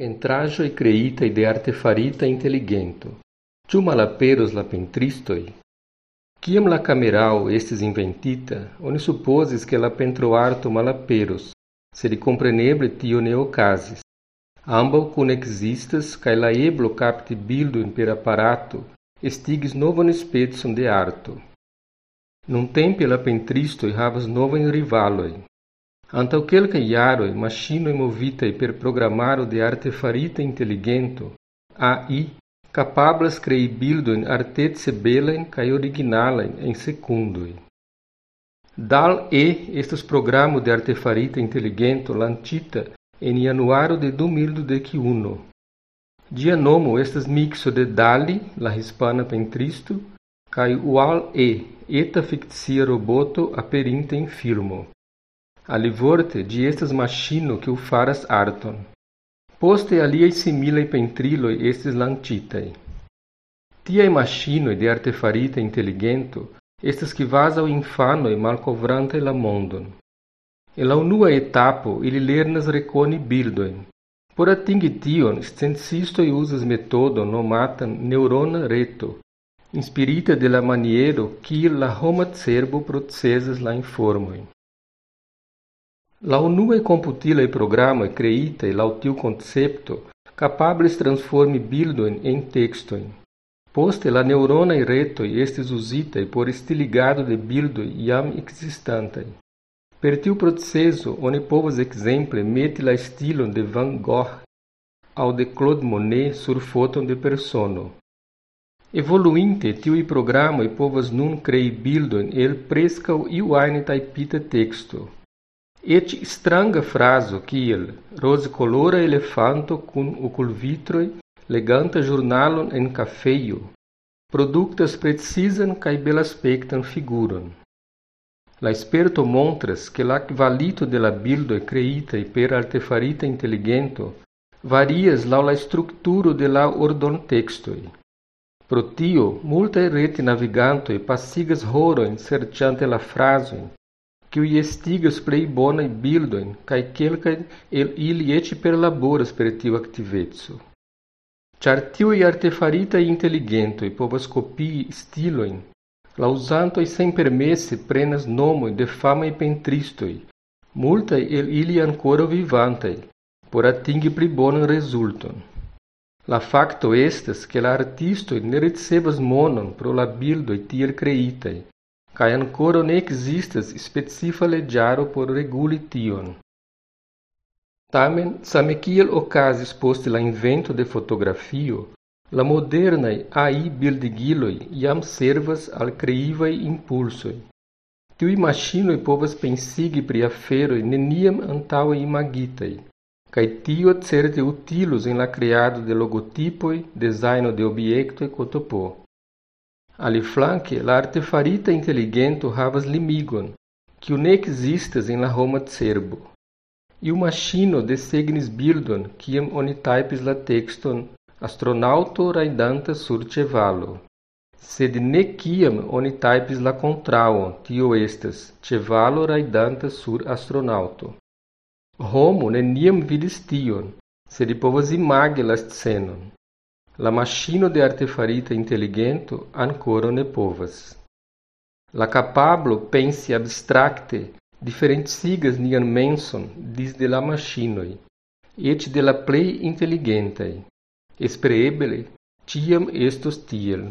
Pentraĵoj kreitaj de artefarita inteligento. Ĉu malaperos la pentristoj? Kiam la kamerao estis inventita, oni supozis ke la pentroarto malaperos, sed kompreneble tio ne okazis. Ambaŭ kunekzistas kaj la eblo kapti bildojn per aparato estigis novan specon de arto. Nuntempe la pentristoj havas novajn rivalojn. Antaŭ kelkaj jaroj maŝinoj movitaj per programaro de artefarita inteligento AI kapablas krei bildojn artece belajn kaj originalajn en sekundoj. DAL-E estas programo de artefarita inteligento lancita en januaro de 2021. Ĝia nomo estas mikso de DALI, la hispana pentristo, kaj WAL-E, eta fikcia roboto aperinta en filmo. Alivorte de estas maŝino kiu faras arton. Poste aliaj similaj pentriloj estis lanĉitaj. Tiaj maŝinoj de artefarita inteligento estas kvazaŭ infanoj malkovrantaj la mondon. En la unua etapo ili lernas rekoni bildojn. Por atingi tion, sciencistoj uzas metodon nomatan neurona reto, inspirita de la maniero kiel la homa cerbo procesas la informojn. La unuae computilae programoi creitai lau tiu concepto capablis transformi bildoin en textoin. Poste la neuronae retoi estes usitai por stiligado de bildoi iam existantai. Per tiu proceso, oni povas exemple meti la stilon de Van Gogh au de Claude Monet sur foton de persono. Evoluinte, tiui programoi povas nun crei bildoin el prescau iuaine taipita texto, Et stranga fraso kiel rozkolora elefanto kun okulvitroj leganta ĵurnalon en kafejo produktas precizan kaj belaspektan figuron. La sperto montras ke la kvalito de la bildoj kreitaj per artefarita inteligento varias laŭ la strukturo de la ordontekstoj. Pro tio, multaj retnavigantoj pasigas horojn serĉante la frazojn kiuj estigas plej e bildojn kaj kelkajn el ili eĉ perlaboras per tiu aktiveco. Ĉar tiuj artefaritaj inteligentoj povas kopii stilojn, la uzantoj senpermese prenas nomojn de famaj pentristoj, multaj el ili ankoraŭ vivantaj, por atingi pli bonan rezulton. La facto estas, ke la artistoj ne ricevas monon pro la bildoj tiel kreitaj, kaj ankoraŭ ne ekzistas specifa leĝaro por reguli tion. Tamen, same kiel okazis post la invento de fotografio, la modernaj AI bildigiloj jam servas al kreivaj impulsoj. Tiuj maŝinoj povas pensigi pri aferoj neniam antaŭe imagitaj, kaj tio certe utilus en la kreado de logotipoj, dezajno de objektoj ktp. Aliflanke, la artefarita inteligento havas limigon, kiu ne ekzistas en la homa cerbo. Iu maŝino desegnis bildon, kiam oni tajpis la tekston astronaŭto rajdanta sur ĉevalo. Sed ne kiam oni la kontraŭon, tio estas ĉevalo rajdanta sur astronaŭto. Homo neniam vidis tion, sed povas imagi la scenon. La maŝino de artefarita inteligento ankoraŭ ne povas. La kapablo pensi abstrakte diferencigas nian menson disde la maŝinoj, eĉ de la plej inteligentaj. Espereble ĉiam estos tiel.